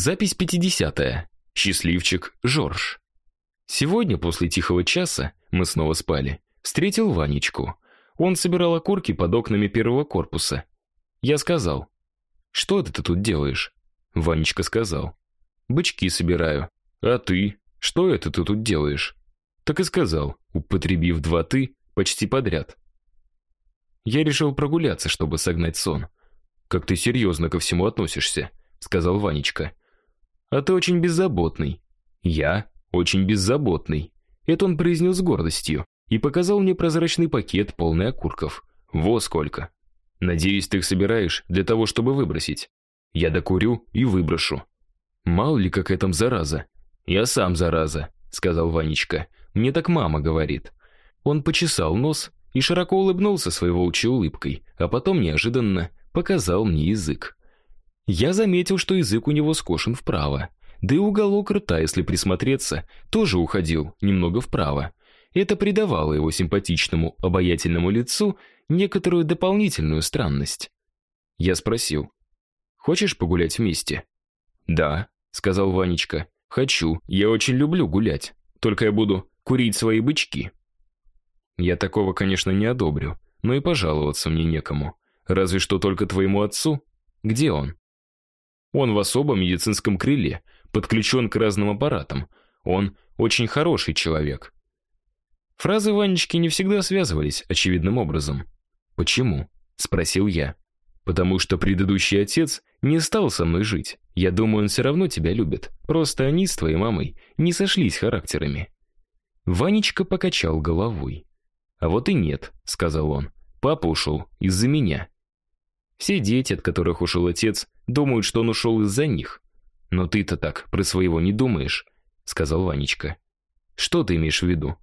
Запись 50. Счастливчик Жорж. Сегодня после тихого часа мы снова спали. Встретил Ванечку. Он собирал окурки под окнами первого корпуса. Я сказал: "Что это ты тут делаешь?" Ванечка сказал: "Бычки собираю". "А ты? Что это ты тут делаешь?" Так и сказал, употребив два ты почти подряд. Я решил прогуляться, чтобы согнать сон. Как ты серьезно ко всему относишься, сказал Ванечка. А ты очень беззаботный. Я очень беззаботный. Это он произнес с гордостью и показал мне прозрачный пакет, полный окурков. Во сколько. Надеюсь, ты их собираешь для того, чтобы выбросить. Я докурю и выброшу. Мало ли как этом зараза. Я сам зараза, сказал Ванечка. Мне так мама говорит. Он почесал нос и широко улыбнулся своей волчьей улыбкой, а потом неожиданно показал мне язык. Я заметил, что язык у него скошен вправо, да и уголок рта, если присмотреться, тоже уходил немного вправо. Это придавало его симпатичному, обаятельному лицу некоторую дополнительную странность. Я спросил: "Хочешь погулять вместе?" "Да", сказал Ванечка. "Хочу. Я очень люблю гулять. Только я буду курить свои бычки". Я такого, конечно, не одобрю, но и пожаловаться мне некому. Разве что только твоему отцу. Где он? Он в особом медицинском крыле, подключен к разным аппаратам. Он очень хороший человек. Фразы Ванечки не всегда связывались очевидным образом. Почему? спросил я. Потому что предыдущий отец не стал со мной жить. Я думаю, он все равно тебя любит. Просто они с твоей мамой не сошлись характерами. Ванечка покачал головой. А вот и нет, сказал он. Папа ушел из-за меня. Все дети, от которых ушел отец, думают, что он ушел из-за них. Но ты-то так про своего не думаешь, сказал Ванечка. Что ты имеешь в виду?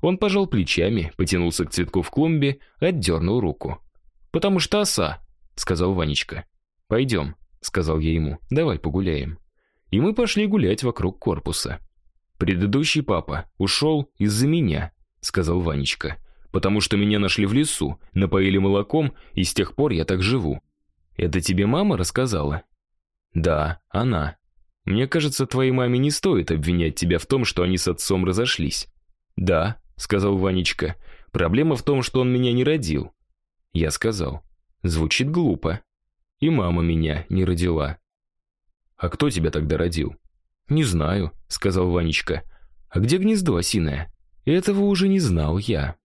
Он пожал плечами, потянулся к цветку в клумбе, отдернул руку. Потому что оса, сказал Ванечка. «Пойдем», — сказал я ему. Давай погуляем. И мы пошли гулять вокруг корпуса. Предыдущий папа ушел из-за меня, сказал Ванечка потому что меня нашли в лесу, напоили молоком, и с тех пор я так живу. Это тебе мама рассказала? Да, она. Мне кажется, твоей маме не стоит обвинять тебя в том, что они с отцом разошлись. Да, сказал Ванечка. Проблема в том, что он меня не родил. Я сказал: звучит глупо. И мама меня не родила. А кто тебя тогда родил? Не знаю, сказал Ванечка. А где гнездо осиное? Этого уже не знал я.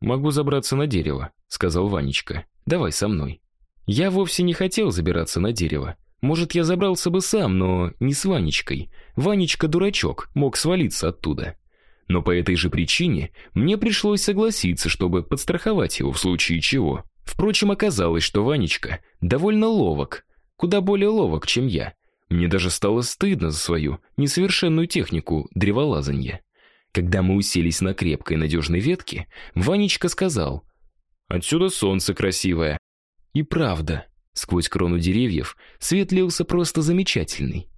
Могу забраться на дерево, сказал Ванечка. Давай со мной. Я вовсе не хотел забираться на дерево. Может, я забрался бы сам, но не с Ванечкой. Ванечка дурачок, мог свалиться оттуда. Но по этой же причине мне пришлось согласиться, чтобы подстраховать его в случае чего. Впрочем, оказалось, что Ванечка довольно ловок, куда более ловок, чем я. Мне даже стало стыдно за свою несовершенную технику древолазания. Когда мы уселись на крепкой надежной ветке, Ванечка сказал: "Отсюда солнце красивое". И правда, сквозь крону деревьев свет лился просто замечательный.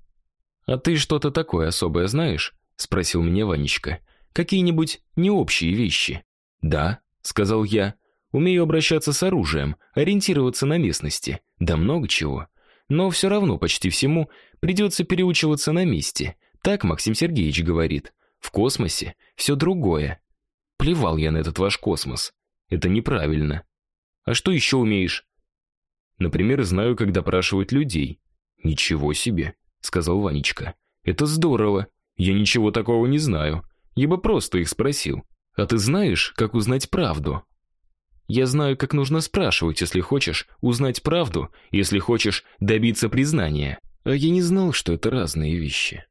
А ты что-то такое особое знаешь? спросил меня Ванечка. Какие-нибудь необщие вещи? Да, сказал я. Умею обращаться с оружием, ориентироваться на местности, да много чего. Но все равно почти всему придется переучиваться на месте. Так Максим Сергеевич говорит. В космосе все другое. Плевал я на этот ваш космос. Это неправильно. А что еще умеешь? Например, знаю, как допрашивать людей. Ничего себе, сказал Ванечка. Это здорово. Я ничего такого не знаю. Я бы просто их спросил. А ты знаешь, как узнать правду? Я знаю, как нужно спрашивать, если хочешь узнать правду, если хочешь добиться признания. А я не знал, что это разные вещи.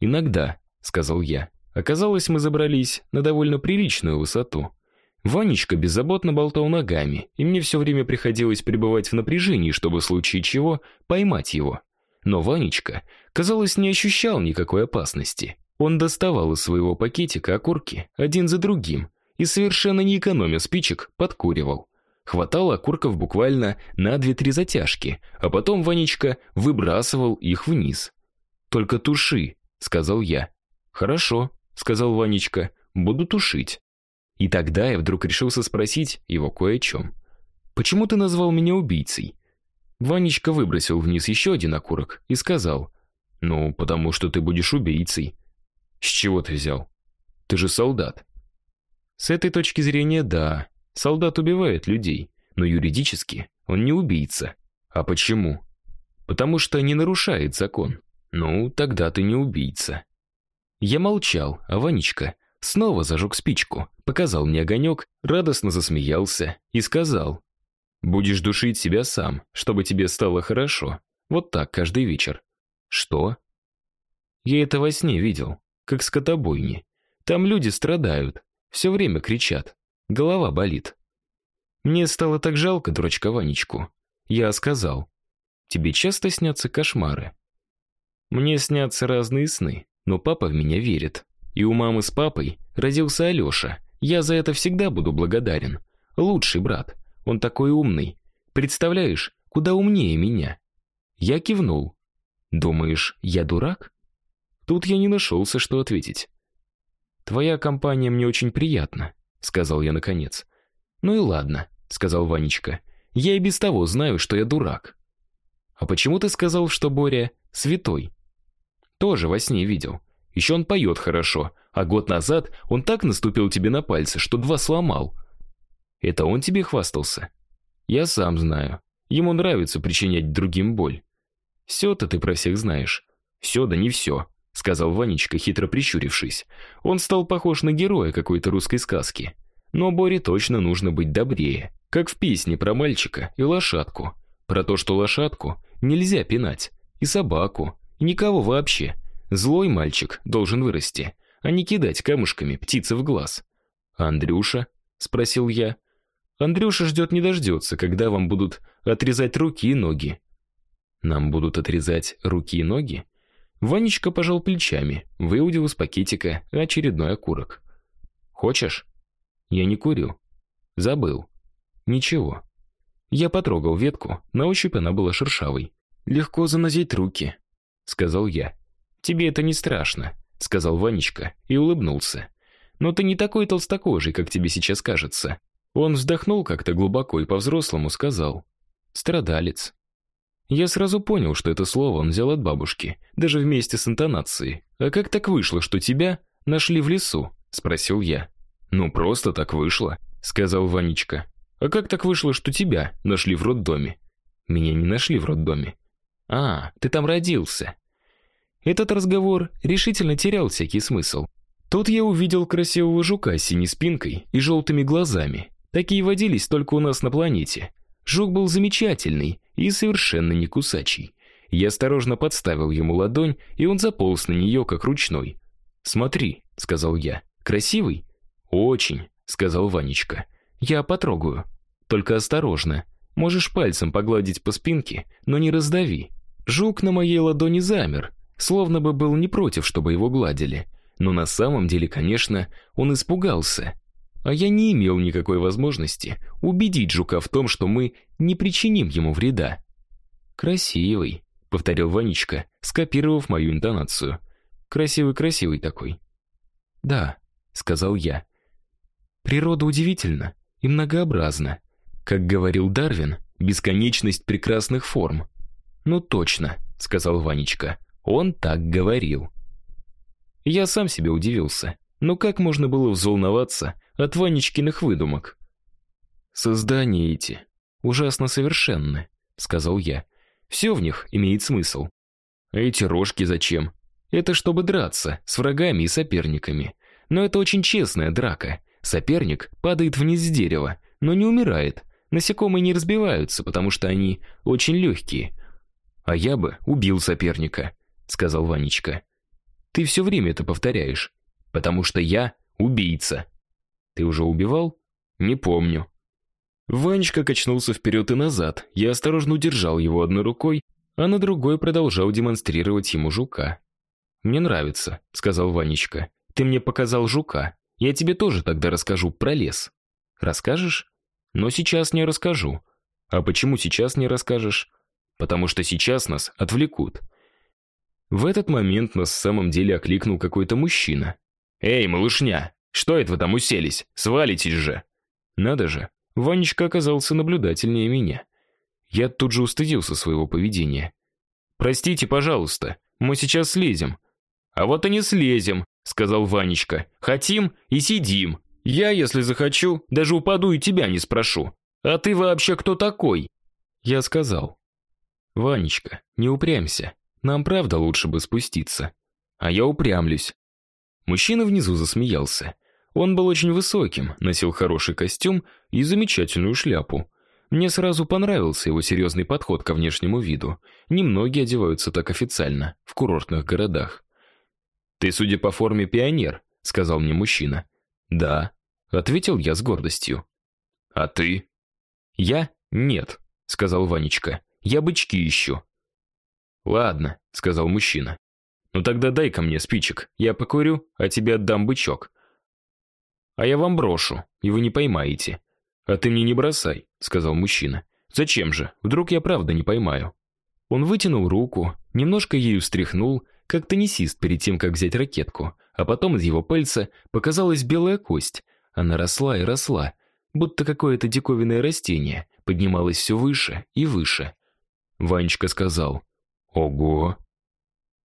Иногда сказал я. Оказалось, мы забрались на довольно приличную высоту. Ванечка беззаботно болтал ногами, и мне все время приходилось пребывать в напряжении, чтобы в случае чего поймать его. Но Ванечка, казалось, не ощущал никакой опасности. Он доставал из своего пакетика окурки один за другим и совершенно не экономя спичек, подкуривал. Хватало окурков буквально на две-три затяжки, а потом Ванечка выбрасывал их вниз. Только туши, сказал я. Хорошо, сказал Ванечка. Буду тушить. И тогда я вдруг решился спросить его кое о чем. Почему ты назвал меня убийцей? Ванечка выбросил вниз еще один окурок и сказал: "Ну, потому что ты будешь убийцей". С чего ты взял? Ты же солдат. С этой точки зрения, да. Солдат убивает людей, но юридически он не убийца. А почему? Потому что не нарушает закон. Ну, тогда ты не убийца. Я молчал, а Ванечка снова зажег спичку, показал мне огонек, радостно засмеялся и сказал: "Будешь душить себя сам, чтобы тебе стало хорошо. Вот так каждый вечер". Что? Я это во сне видел, как скотобойни. Там люди страдают, все время кричат. Голова болит. Мне стало так жалко дурачка Ванечку. Я сказал: "Тебе часто снятся кошмары?" Мне снятся разные сны, но папа в меня верит. И у мамы с папой родился Алёша. Я за это всегда буду благодарен. Лучший брат. Он такой умный. Представляешь, куда умнее меня. Я кивнул. Думаешь, я дурак? Тут я не нашелся, что ответить. Твоя компания мне очень приятна, сказал я наконец. Ну и ладно, сказал Ванечка. Я и без того знаю, что я дурак. А почему ты сказал, что Боря святой? Тоже во сне видел. Еще он поет хорошо, а год назад он так наступил тебе на пальцы, что два сломал. Это он тебе хвастался? Я сам знаю. Ему нравится причинять другим боль. Все-то ты про всех знаешь. Все да не все сказал Ванечка, хитро прищурившись. Он стал похож на героя какой-то русской сказки. Но Боре точно нужно быть добрее, как в песне про мальчика и лошадку. Про то, что лошадку нельзя пинать, и собаку, никого вообще. Злой мальчик должен вырасти, а не кидать камушками птице в глаз. Андрюша, спросил я. Андрюша ждет не дождется, когда вам будут отрезать руки и ноги. Нам будут отрезать руки и ноги? Ванечка пожал плечами, выудил из пакетика очередной окурок. Хочешь? Я не курю. Забыл. Ничего. Я потрогал ветку, на ощупь она была шершавой. Легко занозить руки, сказал я. Тебе это не страшно, сказал Ванечка и улыбнулся. Но ты не такой толстокожий, как тебе сейчас кажется. Он вздохнул как-то глубоко и по-взрослому сказал: "Страдалец". Я сразу понял, что это слово он взял от бабушки, даже вместе с интонацией. А как так вышло, что тебя нашли в лесу? спросил я. Ну просто так вышло, сказал Ванечка. А как так вышло, что тебя нашли в роддоме? Меня не нашли в роддоме. А, ты там родился. Этот разговор решительно терял всякий смысл. Тут я увидел красивого жука с синей спинкой и желтыми глазами. Такие водились только у нас на планете. Жук был замечательный и совершенно не кусачий. Я осторожно подставил ему ладонь, и он заполз на нее, как ручной. "Смотри", сказал я. "Красивый?" "Очень", сказал Ванечка. "Я потрогаю. Только осторожно. Можешь пальцем погладить по спинке, но не раздави". Жук на моей ладони замер, словно бы был не против, чтобы его гладили. Но на самом деле, конечно, он испугался а я не имел никакой возможности убедить жука в том, что мы не причиним ему вреда. Красивый, повторил Ванечка, скопировав мою интонацию. Красивый-красивый такой. Да, сказал я. Природа удивительна и многообразна. Как говорил Дарвин, бесконечность прекрасных форм. Ну точно, сказал Ванечка. Он так говорил. Я сам себе удивился. Но как можно было взволноваться от Ванечкиных выдумок? Создания эти ужасно совершенны, сказал я. Все в них имеет смысл. А эти рожки зачем? Это чтобы драться с врагами и соперниками. Но это очень честная драка. Соперник падает вниз с дерева, но не умирает. Насекомые не разбиваются, потому что они очень легкие. А я бы убил соперника, сказал Ванечка. Ты все время это повторяешь потому что я убийца. Ты уже убивал? Не помню. Ванечка качнулся вперед и назад. Я осторожно удержал его одной рукой, а на другой продолжал демонстрировать ему жука. Мне нравится, сказал Ванечка. Ты мне показал жука. Я тебе тоже тогда расскажу про лес. Расскажешь? Но сейчас не расскажу. А почему сейчас не расскажешь? Потому что сейчас нас отвлекут. В этот момент нас в самом деле окликнул какой-то мужчина. «Эй, малышня, что это вы там уселись? Свалитесь же!» Надо же, Ванечка оказался наблюдательнее меня. Я тут же устыдился своего поведения. Простите, пожалуйста, мы сейчас слезем. А вот и не слезем, сказал Ванечка. Хотим и сидим. Я, если захочу, даже упаду и тебя не спрошу. А ты вообще кто такой? Я сказал: Ванечка, не упрямься. Нам правда лучше бы спуститься. А я упрямлюсь. Мужчина внизу засмеялся. Он был очень высоким, носил хороший костюм и замечательную шляпу. Мне сразу понравился его серьезный подход ко внешнему виду. Немногие одеваются так официально в курортных городах. Ты, судя по форме, пионер, сказал мне мужчина. Да, ответил я с гордостью. А ты? Я? Нет, сказал Ванечка. Я бычки ищу. Ладно, сказал мужчина. Ну тогда дай ко мне спичек. Я покурю, а тебе отдам бычок. А я вам брошу, и вы не поймаете. А ты мне не бросай, сказал мужчина. Зачем же? Вдруг я правда не поймаю. Он вытянул руку, немножко ею встряхнул, как теннисист перед тем, как взять ракетку, а потом из его пальца показалась белая кость. Она росла и росла, будто какое-то диковинное растение, поднималась все выше и выше. Ванечка сказал: "Ого!"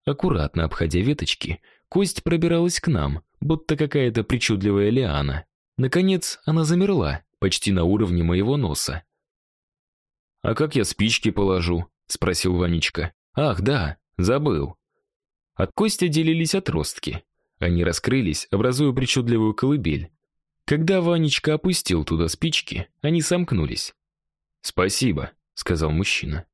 Аккуратно обходя веточки, кость пробиралась к нам, будто какая-то причудливая лиана. Наконец, она замерла, почти на уровне моего носа. А как я спички положу? спросил Ванечка. Ах, да, забыл. От кости отделились отростки. Они раскрылись, образуя причудливую колыбель. Когда Ванечка опустил туда спички, они сомкнулись. "Спасибо", сказал мужчина.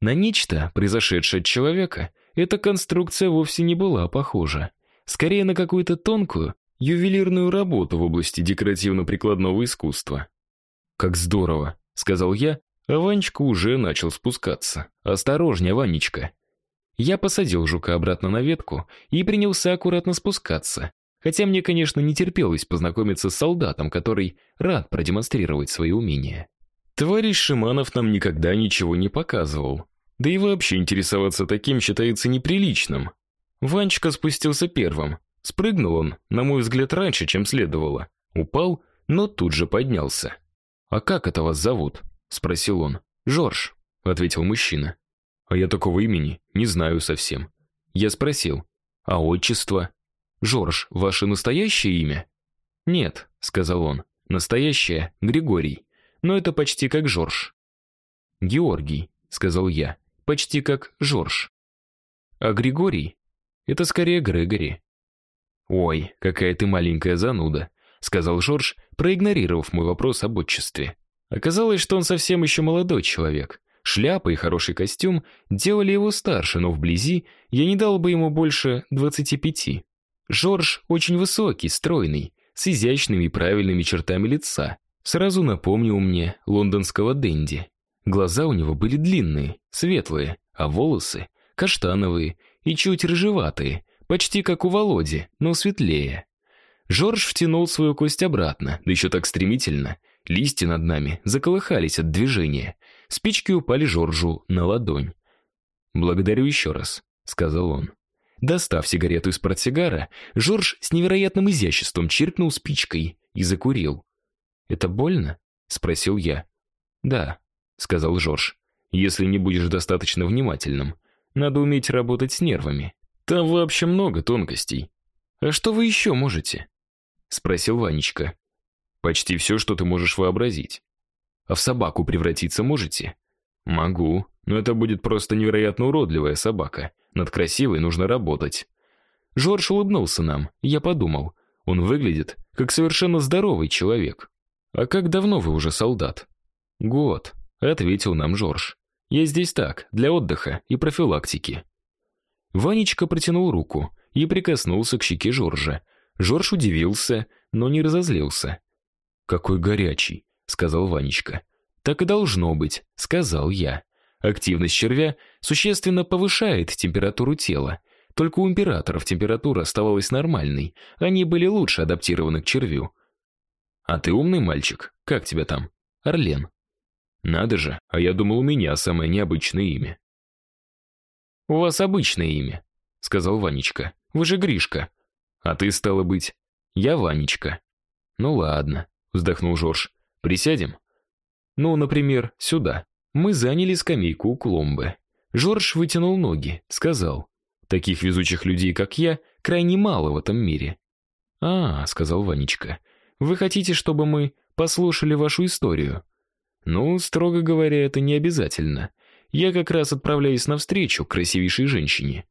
На нечто, произошедшее от человека, эта конструкция вовсе не была похожа. Скорее на какую-то тонкую, ювелирную работу в области декоративно-прикладного искусства. Как здорово, сказал я, а Ванечка уже начал спускаться. Осторожнее, Ванечка. Я посадил жука обратно на ветку и принялся аккуратно спускаться. Хотя мне, конечно, не терпелось познакомиться с солдатом, который рад продемонстрировать свои умения. Товарищ Шиманов нам никогда ничего не показывал. Да и вообще интересоваться таким считается неприличным. Ванечка спустился первым. Спрыгнул он, на мой взгляд, раньше, чем следовало. Упал, но тут же поднялся. «А как это вас зовут?» — спросил он. «Жорж», — ответил мужчина. «А я такого имени не знаю совсем». Я спросил. «А отчество?» «Жорж, ваше настоящее имя?» «Нет», — сказал он. «Настоящее — Григорий но это почти как Жорж. Георгий, сказал я, почти как Жорж. А Григорий это скорее Грегори. Ой, какая ты маленькая зануда, сказал Жорж, проигнорировав мой вопрос об отчестве. Оказалось, что он совсем еще молодой человек. Шляпа и хороший костюм делали его старше, но вблизи я не дал бы ему больше двадцати пяти. Жорж очень высокий, стройный, с изящными и правильными чертами лица, Сразу напомнил мне лондонского денди. Глаза у него были длинные, светлые, а волосы каштановые и чуть рыжеватые, почти как у Володи, но светлее. Жорж втянул свою кость обратно, да еще так стремительно. Листья над нами заколыхались от движения. Спички упали Жоржу на ладонь. "Благодарю еще раз", сказал он. Достав сигарету из портсигара, Жорж с невероятным изяществом чиркнул спичкой и закурил. Это больно? спросил я. Да, сказал Жорж. Если не будешь достаточно внимательным, надо уметь работать с нервами. Там вообще много тонкостей. А что вы еще можете? спросил Ванечка. Почти все, что ты можешь вообразить. А в собаку превратиться можете? Могу, но это будет просто невероятно уродливая собака. Над красивой нужно работать. Жорж улыбнулся нам, я подумал, он выглядит как совершенно здоровый человек. А как давно вы уже солдат? Год, ответил нам Жорж. Я здесь так, для отдыха и профилактики. Ванечка протянул руку и прикоснулся к щеке Жоржа. Жорж удивился, но не разозлился. Какой горячий, сказал Ванечка. Так и должно быть, сказал я. Активность червя существенно повышает температуру тела. Только у императоров температура оставалась нормальной, они были лучше адаптированы к червю. А ты умный мальчик. Как тебя там? Орлен. Надо же, а я думал, у меня самое необычное имя. У вас обычное имя, сказал Ванечка. Вы же Гришка. А ты стало быть, я Ванечка. Ну ладно, вздохнул Жорж. Присядем? Ну, например, сюда. Мы заняли скамейку у клумбы. Жорж вытянул ноги, сказал: "Таких везучих людей, как я, крайне мало в этом мире". "А", сказал Ванечка. "Вы хотите, чтобы мы послушали вашу историю?" "Ну, строго говоря, это не обязательно. Я как раз отправляюсь навстречу красивейшей женщине".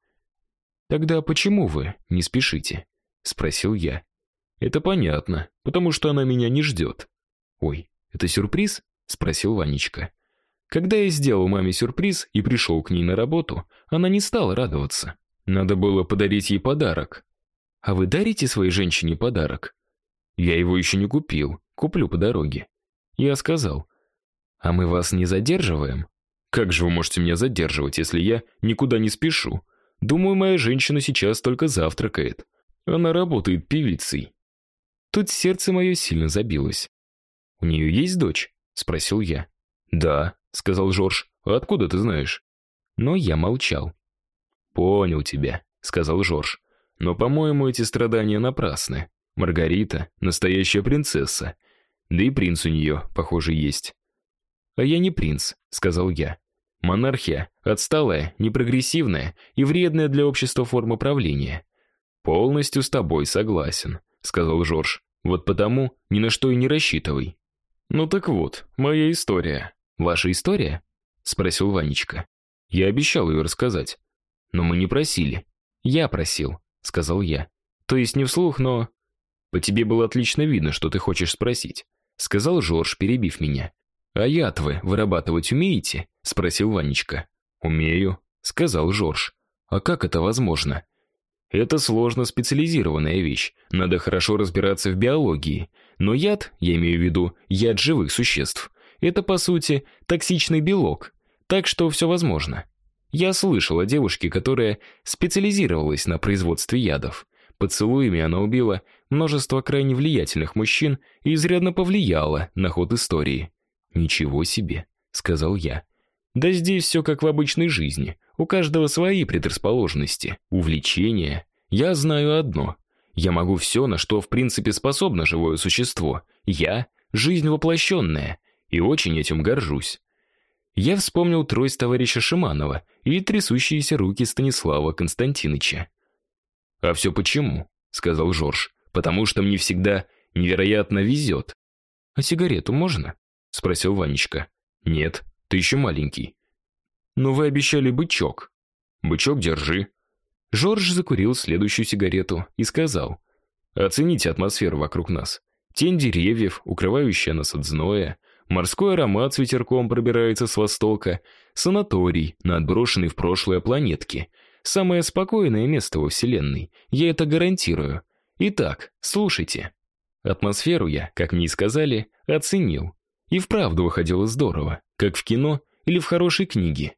"Тогда почему вы не спешите?" спросил я. "Это понятно, потому что она меня не ждет». "Ой, это сюрприз?" спросил Ванечка. Когда я сделал маме сюрприз и пришел к ней на работу, она не стала радоваться. Надо было подарить ей подарок. А вы дарите своей женщине подарок? Я его еще не купил, куплю по дороге. Я сказал: "А мы вас не задерживаем?" Как же вы можете меня задерживать, если я никуда не спешу? Думаю, моя женщина сейчас только завтракает. Она работает певицей. Тут сердце мое сильно забилось. У нее есть дочь? спросил я. Да, сказал Жорж. «А откуда ты знаешь? Но я молчал. Понял тебя, сказал Жорж. Но, по-моему, эти страдания напрасны. Маргарита настоящая принцесса. Да и принц у нее, похоже, есть. А я не принц, сказал я. Монархия отсталая, непрогрессивная и вредная для общества форма правления. Полностью с тобой согласен, сказал Жорж. Вот потому ни на что и не рассчитывай. Ну так вот, моя история. Ваша история? спросил Ванечка. Я обещал ее рассказать, но мы не просили. Я просил, сказал я. То есть не вслух, но по тебе было отлично видно, что ты хочешь спросить, сказал Жорж, перебив меня. А яд вы вырабатывать умеете? спросил Ванечка. Умею, сказал Жорж. А как это возможно? Это сложно специализированная вещь. Надо хорошо разбираться в биологии. Но яд, я имею в виду яд живых существ, это, по сути, токсичный белок, так что все возможно. Я слышал о девушке, которая специализировалась на производстве ядов. Поцелуями она убила множество крайне влиятельных мужчин и изрядно повлияла на ход истории. Ничего себе, сказал я. Да здесь все как в обычной жизни. У каждого свои предрасположенности, увлечения. Я знаю одно: я могу все, на что в принципе способно живое существо. Я жизнь воплощенная, и очень этим горжусь. Я вспомнил трость товарища Шиманова и трясущиеся руки Станислава Константиновича. А все почему? сказал Жорж. Потому что мне всегда невероятно везет». А сигарету можно? спросил Ванечка. Нет, ты еще маленький. Но вы обещали бычок. Бычок держи. Жорж закурил следующую сигарету и сказал: "Оцените атмосферу вокруг нас. Тень деревьев, укрывающая нас от зноя, Морской аромат с ветерком пробирается с востока, санаторий на отброшенной в прошлое планетке. Самое спокойное место во вселенной. Я это гарантирую. Итак, слушайте. Атмосферу я, как мне и сказали, оценил. И вправду выходило здорово, как в кино или в хорошей книге.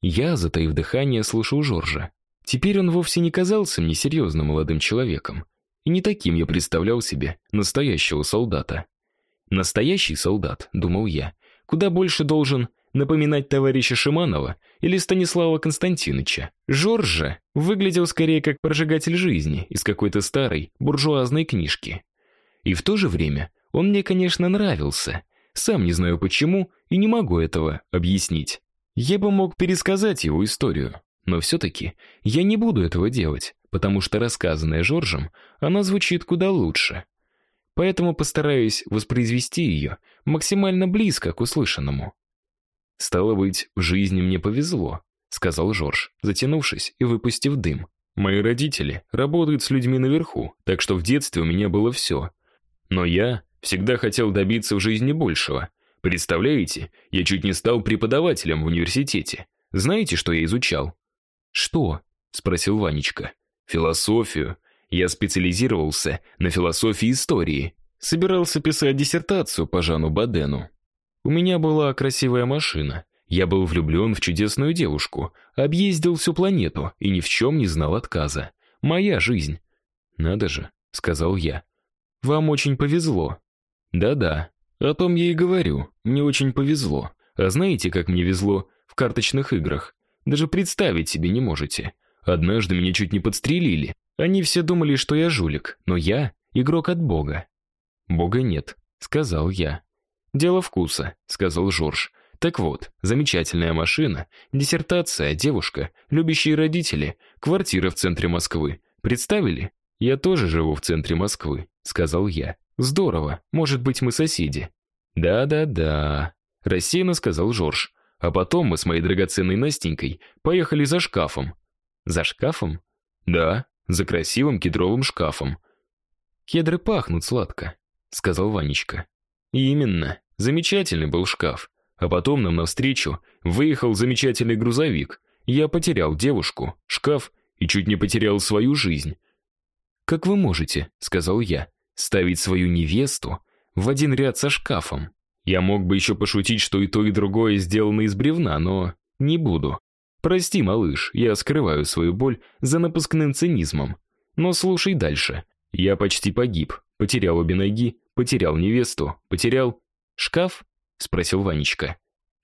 Я, затаив дыхание, слушал Жоржа. Теперь он вовсе не казался мне серьезным молодым человеком, и не таким я представлял себе настоящего солдата. Настоящий солдат, думал я, куда больше должен напоминать товарища Шиманова или Станислава Константиновича. Жорж же выглядел скорее как прожигатель жизни из какой-то старой буржуазной книжки. И в то же время он мне, конечно, нравился. Сам не знаю почему и не могу этого объяснить. Я бы мог пересказать его историю, но все таки я не буду этого делать, потому что рассказанная Жоржем, она звучит куда лучше поэтому постараюсь воспроизвести ее максимально близко к услышанному. Стало быть, в жизни мне повезло, сказал Жорж, затянувшись и выпустив дым. Мои родители работают с людьми наверху, так что в детстве у меня было все. Но я всегда хотел добиться в жизни большего. Представляете, я чуть не стал преподавателем в университете. Знаете, что я изучал? Что? спросил Ванечка. Философию, я специализировался на философии истории, собирался писать диссертацию по Жану Бадену. У меня была красивая машина. Я был влюблен в чудесную девушку, объездил всю планету и ни в чем не знал отказа. Моя жизнь. Надо же, сказал я. Вам очень повезло. Да-да, о том я и говорю. Мне очень повезло. А знаете, как мне везло в карточных играх? Даже представить себе не можете. Однажды меня чуть не подстрелили. Они все думали, что я жулик, но я игрок от Бога. Бога нет, сказал я. Дело вкуса, сказал Жорж. Так вот, замечательная машина, диссертация, девушка, любящие родители, квартира в центре Москвы. Представили? Я тоже живу в центре Москвы, сказал я. Здорово. Может быть, мы соседи. Да-да-да, рассеянно сказал Жорж. А потом мы с моей драгоценной Настенькой поехали за шкафом. За шкафом? Да, за красивым кедровым шкафом. Кедры пахнут сладко, сказал Ванечка. Именно. Замечательный был шкаф. А потом нам навстречу выехал замечательный грузовик. Я потерял девушку, шкаф и чуть не потерял свою жизнь. Как вы можете, сказал я, ставить свою невесту в один ряд со шкафом? Я мог бы еще пошутить, что и то, и другое сделано из бревна, но не буду. Прости, малыш, я скрываю свою боль за напускным цинизмом. Но слушай дальше. Я почти погиб, потерял обе ноги, потерял невесту, потерял шкаф спросил Ванечка.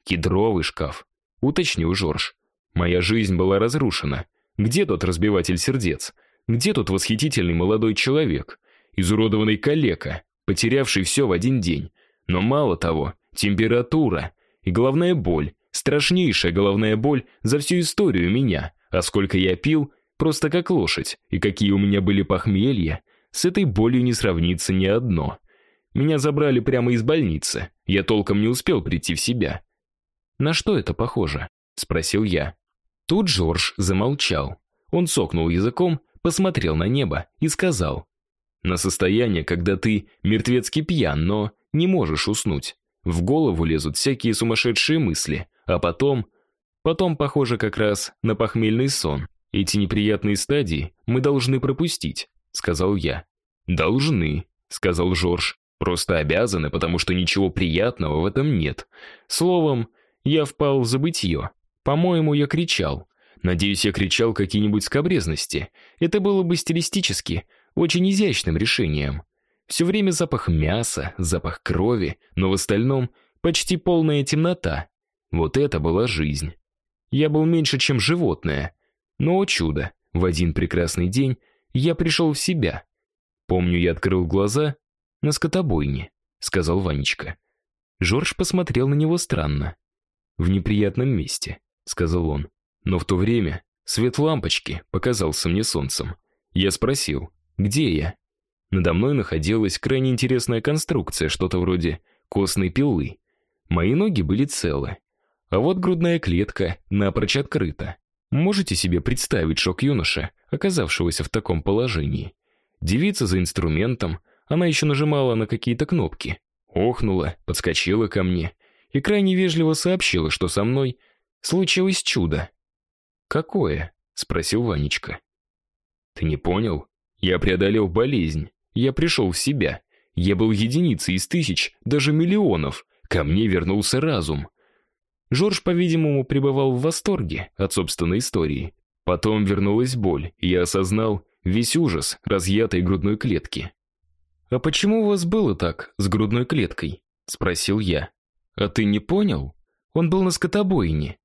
Кедровый шкаф, уточнил Жорж. Моя жизнь была разрушена. Где тот разбиватель сердец? Где тот восхитительный молодой человек, изуродованный калека, потерявший все в один день? Но мало того, температура и головная боль, страшнейшая головная боль за всю историю меня. А сколько я пил, просто как лошадь, и какие у меня были похмелья, с этой болью не сравнится ни одно. Меня забрали прямо из больницы. Я толком не успел прийти в себя. На что это похоже? спросил я. Тут Жорж замолчал. Он сокнул языком, посмотрел на небо и сказал: "На состояние, когда ты мертвецки пьян, но не можешь уснуть. В голову лезут всякие сумасшедшие мысли, а потом потом похоже как раз на похмельный сон. Эти неприятные стадии мы должны пропустить", сказал я. "Должны", сказал Жорж. Просто обязаны, потому что ничего приятного в этом нет. Словом, я впал в забытье. По-моему, я кричал. Надеюсь, я кричал какие-нибудь скобрезности. Это было бы стилистически очень изящным решением. Все время запах мяса, запах крови, но в остальном почти полная темнота. Вот это была жизнь. Я был меньше, чем животное. Но, о чудо, в один прекрасный день я пришел в себя. Помню, я открыл глаза на скотобойне, сказал Ванечка. Жорж посмотрел на него странно. В неприятном месте, сказал он. Но в то время свет лампочки показался мне солнцем. Я спросил: "Где я?" Надо мной находилась крайне интересная конструкция, что-то вроде костной пилы. Мои ноги были целы, а вот грудная клетка напрочь открыта. Можете себе представить шок юноши, оказавшегося в таком положении? Девица за инструментом, она еще нажимала на какие-то кнопки. Охнула, подскочила ко мне и крайне вежливо сообщила, что со мной случилось чудо. Какое? спросил Ванечка. Ты не понял? Я преодолел болезнь. Я пришел в себя. Я был единицей из тысяч, даже миллионов. Ко мне вернулся разум. Жорж, по-видимому, пребывал в восторге от собственной истории. Потом вернулась боль, и я осознал весь ужас разъятой грудной клетки. А почему у вас было так с грудной клеткой? спросил я. А ты не понял? Он был на скотобойне.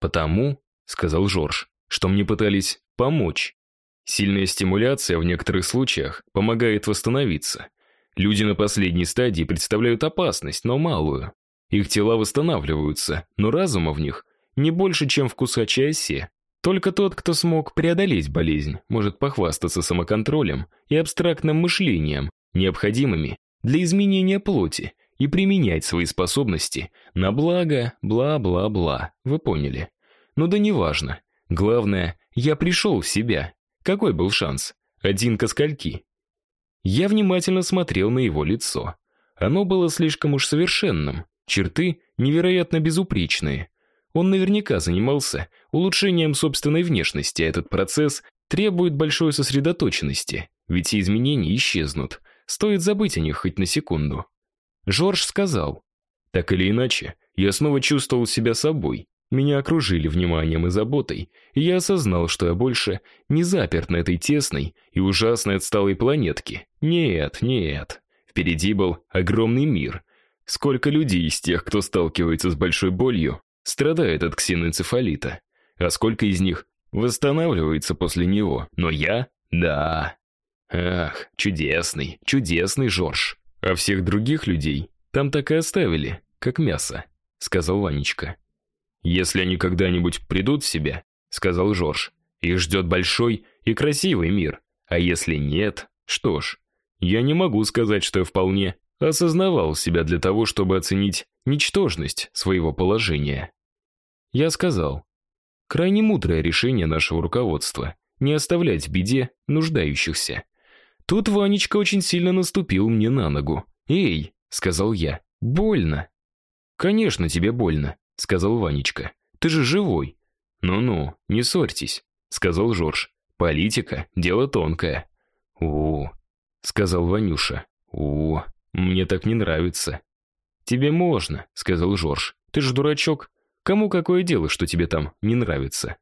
Потому, сказал Жорж, что мне пытались помочь. Сильная стимуляция в некоторых случаях помогает восстановиться. Люди на последней стадии представляют опасность, но малую. Их тела восстанавливаются, но разума в них не больше, чем в кусачей осе. Только тот, кто смог преодолеть болезнь, может похвастаться самоконтролем и абстрактным мышлением, необходимыми для изменения плоти и применять свои способности на благо, бла-бла-бла. Вы поняли? Ну да неважно. Главное, я пришел в себя. Какой был шанс? Один ко скольки? Я внимательно смотрел на его лицо. Оно было слишком уж совершенным, черты невероятно безупречные. Он наверняка занимался улучшением собственной внешности, а этот процесс требует большой сосредоточенности, ведь изменения исчезнут. Стоит забыть о них хоть на секунду. Жорж сказал: "Так или иначе, я снова чувствовал себя собой. Меня окружили вниманием и заботой, и я осознал, что я больше не заперт на этой тесной и ужасной отсталой планетке. Нет, нет. Впереди был огромный мир. Сколько людей из тех, кто сталкивается с большой болью, страдает от ксеноэнцефалита, а сколько из них восстанавливается после него. Но я, да, Ах, чудесный, чудесный Жорж. А всех других людей там так и оставили, как мясо. сказал Ванечка. Если они когда-нибудь придут в себя, сказал Жорж. Их ждет большой и красивый мир. А если нет, что ж, я не могу сказать, что я вполне осознавал себя для того, чтобы оценить ничтожность своего положения. Я сказал: крайне мудрое решение нашего руководства не оставлять в беде нуждающихся. Тут Ванечка очень сильно наступил мне на ногу. "Эй", сказал я. "Больно". "Конечно, тебе больно", сказал Ванечка. "Ты же живой". "Ну-ну, не ссорьтесь", сказал Жорж. "Политика дело тонкое". "О", сказал Ванюша. "О, мне так не нравится". "Тебе можно", сказал Жорж. "Ты же дурачок. Кому какое дело, что тебе там не нравится?"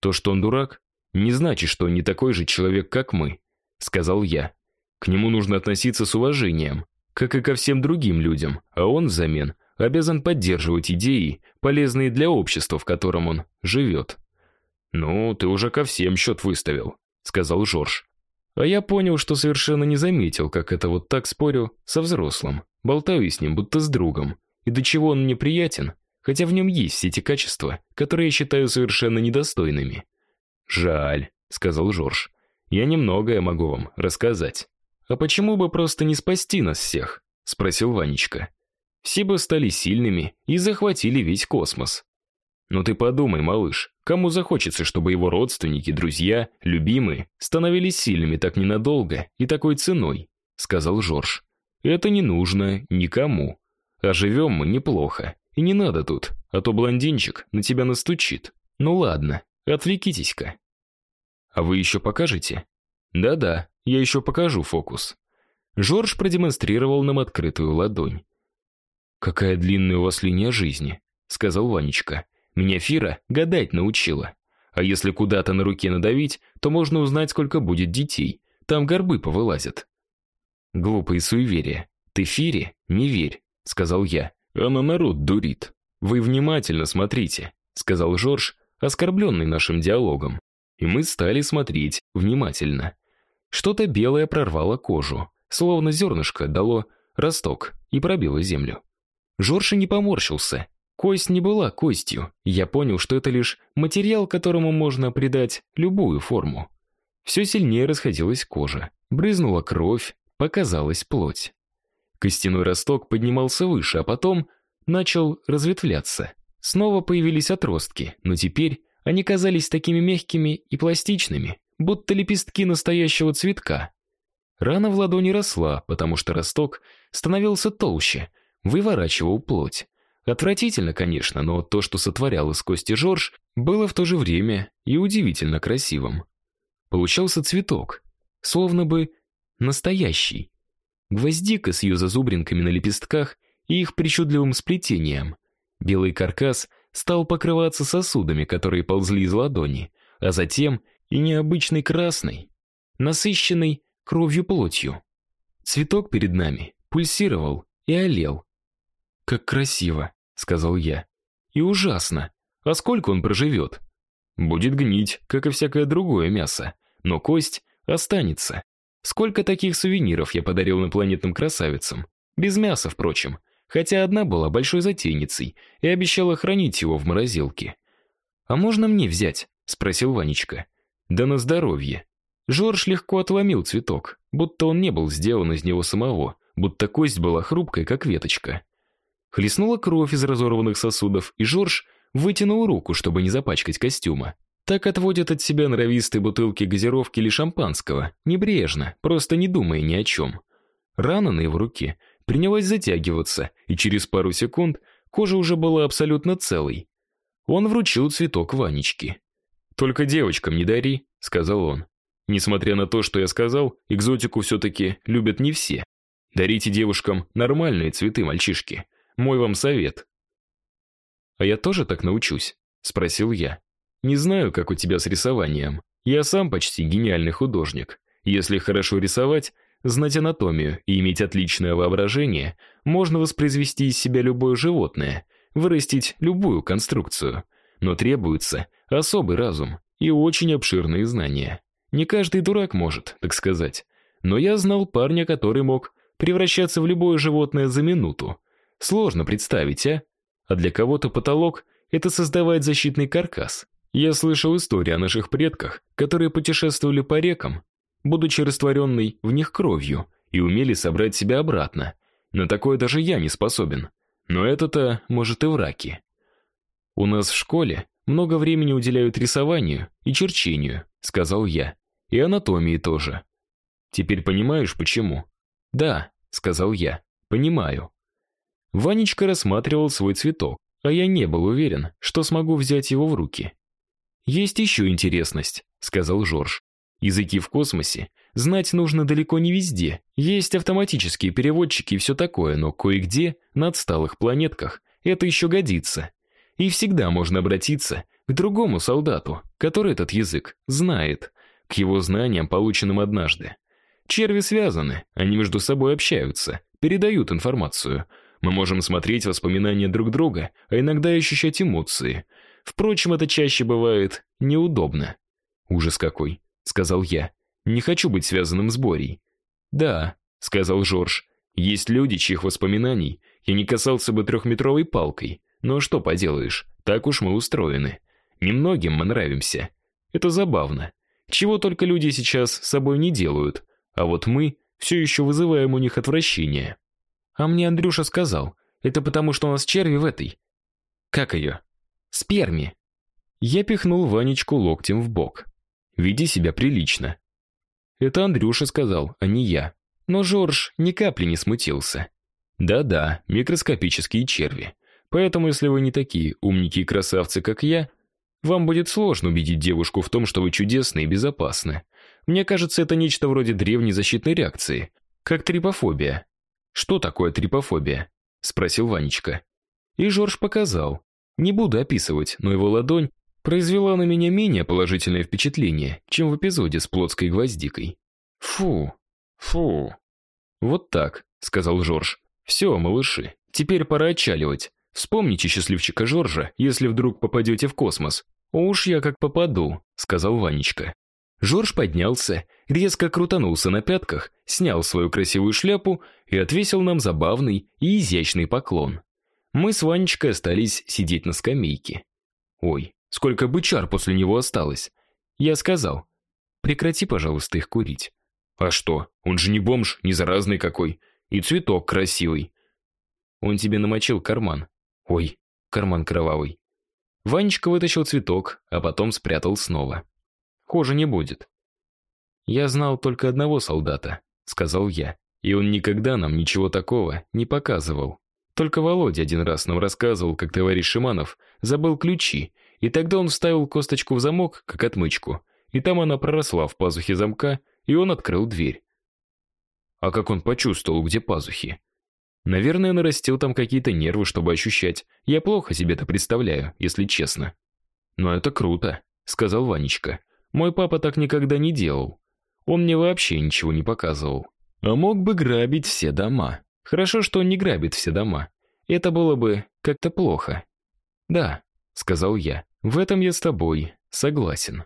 То, что он дурак, не значит, что он не такой же человек, как мы сказал я. К нему нужно относиться с уважением, как и ко всем другим людям, а он взамен обязан поддерживать идеи, полезные для общества, в котором он живет. Ну, ты уже ко всем счет выставил, сказал Жорж. А я понял, что совершенно не заметил, как это вот так спорю со взрослым. Болтаю с ним будто с другом. И до чего он мне приятен, хотя в нем есть все эти качества, которые я считаю совершенно недостойными. Жаль, сказал Жорж. Я немногое могу вам рассказать. А почему бы просто не спасти нас всех? спросил Ванечка. Все бы стали сильными и захватили весь космос. Но ты подумай, малыш, кому захочется, чтобы его родственники, друзья, любимые становились сильными так ненадолго и такой ценой, сказал Жорж. Это не нужно никому. А живем мы неплохо. И не надо тут, а то блондинчик на тебя настучит. Ну ладно, отвлекитесь-ка. А вы еще покажете? Да-да, я еще покажу фокус. Жорж продемонстрировал нам открытую ладонь. Какая длинная у вас линия жизни, сказал Ванечка. Меня Фира гадать научила. А если куда-то на руке надавить, то можно узнать, сколько будет детей. Там горбы повылазят. Глупые суеверия. Ты Фире не верь, сказал я. Она народ дурит. Вы внимательно смотрите, сказал Жорж, оскорбленный нашим диалогом и мы стали смотреть внимательно. Что-то белое прорвало кожу, словно зернышко дало росток и пробило землю. Жорж не поморщился. Кость не была костью. Я понял, что это лишь материал, которому можно придать любую форму. Все сильнее расходилась кожа, брызнула кровь, показалась плоть. Костяной росток поднимался выше, а потом начал разветвляться. Снова появились отростки, но теперь они казались такими мягкими и пластичными, будто лепестки настоящего цветка. Рана в ладони росла, потому что росток становился толще, выворачивал плоть. Отвратительно, конечно, но то, что сотворял из кости Жорж, было в то же время и удивительно красивым. Получался цветок, словно бы настоящий. Гвоздика с ее зазубринками на лепестках и их причудливым сплетением. Белый каркас — стал покрываться сосудами, которые ползли из ладони, а затем и необычной красной, насыщенной кровью плотью. Цветок перед нами пульсировал и олел. Как красиво, сказал я. И ужасно. А сколько он проживет? Будет гнить, как и всякое другое мясо, но кость останется. Сколько таких сувениров я подарил инопланетным красавицам? Без мяса, впрочем хотя одна была большой затейницей и обещала хранить его в морозилке. «А можно мне взять?» — спросил Ванечка. «Да на здоровье». Жорж легко отломил цветок, будто он не был сделан из него самого, будто кость была хрупкой, как веточка. Хлестнула кровь из разорванных сосудов, и Жорж вытянул руку, чтобы не запачкать костюма. Так отводят от себя норовистые бутылки газировки или шампанского, небрежно, просто не думая ни о чем. Рана на его руке принялась затягиваться, и через пару секунд кожа уже была абсолютно целой. Он вручил цветок Ванечке. «Только девочкам не дари», — сказал он. «Несмотря на то, что я сказал, экзотику все-таки любят не все. Дарите девушкам нормальные цветы, мальчишки. Мой вам совет». «А я тоже так научусь?» — спросил я. «Не знаю, как у тебя с рисованием. Я сам почти гениальный художник. Если хорошо рисовать, Знать анатомию и иметь отличное воображение можно воспроизвести из себя любое животное, вырастить любую конструкцию, но требуется особый разум и очень обширные знания. Не каждый дурак может, так сказать. Но я знал парня, который мог превращаться в любое животное за минуту. Сложно представить, а? а для кого-то потолок это создавать защитный каркас. Я слышал истории о наших предках, которые путешествовали по рекам, будучи растворенной в них кровью, и умели собрать себя обратно. На такое даже я не способен. Но это-то, может, и враки. У нас в школе много времени уделяют рисованию и черчению, сказал я. И анатомии тоже. Теперь понимаешь, почему? Да, сказал я. Понимаю. Ванечка рассматривал свой цветок, а я не был уверен, что смогу взять его в руки. Есть еще интересность, сказал Жорж. Языки в космосе знать нужно далеко не везде. Есть автоматические переводчики и все такое, но кое-где, на отсталых планетках, это еще годится. И всегда можно обратиться к другому солдату, который этот язык знает, к его знаниям, полученным однажды. Черви связаны, они между собой общаются, передают информацию. Мы можем смотреть воспоминания друг друга, а иногда ощущать эмоции. Впрочем, это чаще бывает неудобно. Ужас какой сказал я. Не хочу быть связанным с Борей. Да, сказал Жорж. Есть люди, чьих воспоминаний я не касался бы трехметровой палкой. Но что поделаешь, так уж мы устроены. Немногим мы нравимся. Это забавно. Чего только люди сейчас с собой не делают, а вот мы все еще вызываем у них отвращение. А мне Андрюша сказал, это потому, что у нас черви в этой. Как ее? Сперме. Я пихнул Ванечку локтем в бок. Веди себя прилично. Это Андрюша сказал, а не я. Но Жорж ни капли не смутился. Да-да, микроскопические черви. Поэтому, если вы не такие умники и красавцы, как я, вам будет сложно убедить девушку в том, что вы чудесны и безопасны. Мне кажется, это нечто вроде древней защитной реакции, как трипофобия. Что такое трипофобия? спросил Ванечка. И Жорж показал. Не буду описывать, но его ладонь произвела на меня менее положительное впечатление, чем в эпизоде с плотской гвоздикой. Фу. Фу. Вот так, сказал Жорж. «Все, малыши, теперь пора отчаливать. Вспомните счастливчика Жоржа, если вдруг попадете в космос. Уж я как попаду, сказал Ванечка. Жорж поднялся, резко крутанулся на пятках, снял свою красивую шляпу и отвесил нам забавный и изящный поклон. Мы с Ванечкой остались сидеть на скамейке. Ой, сколько бычар после него осталось. Я сказал: "Прекрати, пожалуйста, их курить". А что? Он же не бомж, не заразный какой, и цветок красивый. Он тебе намочил карман. Ой, карман кровавый. Ванечка вытащил цветок, а потом спрятал снова. Хуже не будет. Я знал только одного солдата, сказал я, и он никогда нам ничего такого не показывал. Только Володя один раз нам рассказывал, как товарищ Шиманов забыл ключи и тогда он вставил косточку в замок, как отмычку, и там она проросла в пазухе замка, и он открыл дверь. А как он почувствовал, где пазухи? Наверное, нарастил там какие-то нервы, чтобы ощущать. Я плохо себе это представляю, если честно. Но это круто, сказал Ванечка. Мой папа так никогда не делал. Он мне вообще ничего не показывал. А мог бы грабить все дома. Хорошо, что он не грабит все дома. Это было бы как-то плохо. Да, сказал я. В этом я с тобой согласен.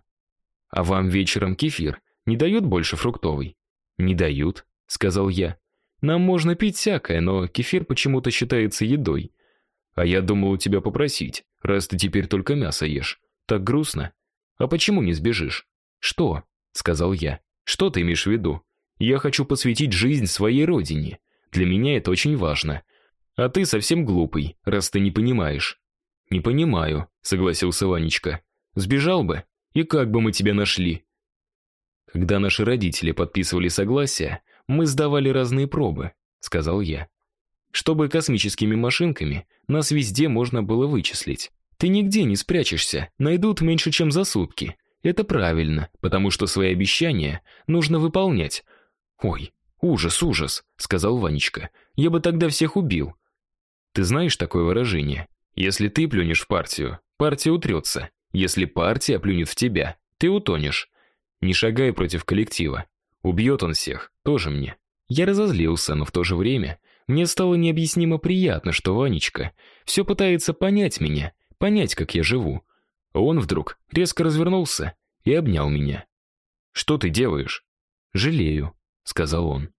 А вам вечером кефир не дают больше фруктовый? Не дают, сказал я. Нам можно пить всякое, но кефир почему-то считается едой. А я думал у тебя попросить, раз ты теперь только мясо ешь. Так грустно. А почему не сбежишь? Что? сказал я. Что ты имеешь в виду? Я хочу посвятить жизнь своей родине. Для меня это очень важно. А ты совсем глупый, раз ты не понимаешь. Не понимаю, согласился Ванечка. Сбежал бы, и как бы мы тебя нашли? Когда наши родители подписывали согласие, мы сдавали разные пробы, сказал я. Чтобы космическими машинками нас везде можно было вычислить. Ты нигде не спрячешься, найдут меньше, чем за сутки. Это правильно, потому что свои обещания нужно выполнять. Ой, ужас, ужас, сказал Ванечка. Я бы тогда всех убил. Ты знаешь такое выражение? Если ты плюнешь в партию, партия утрется. Если партия плюнет в тебя, ты утонешь. Не шагай против коллектива. Убьет он всех, тоже мне. Я разозлился, но в то же время мне стало необъяснимо приятно, что Ванечка все пытается понять меня, понять, как я живу. Он вдруг резко развернулся и обнял меня. Что ты делаешь? Жалею, сказал он.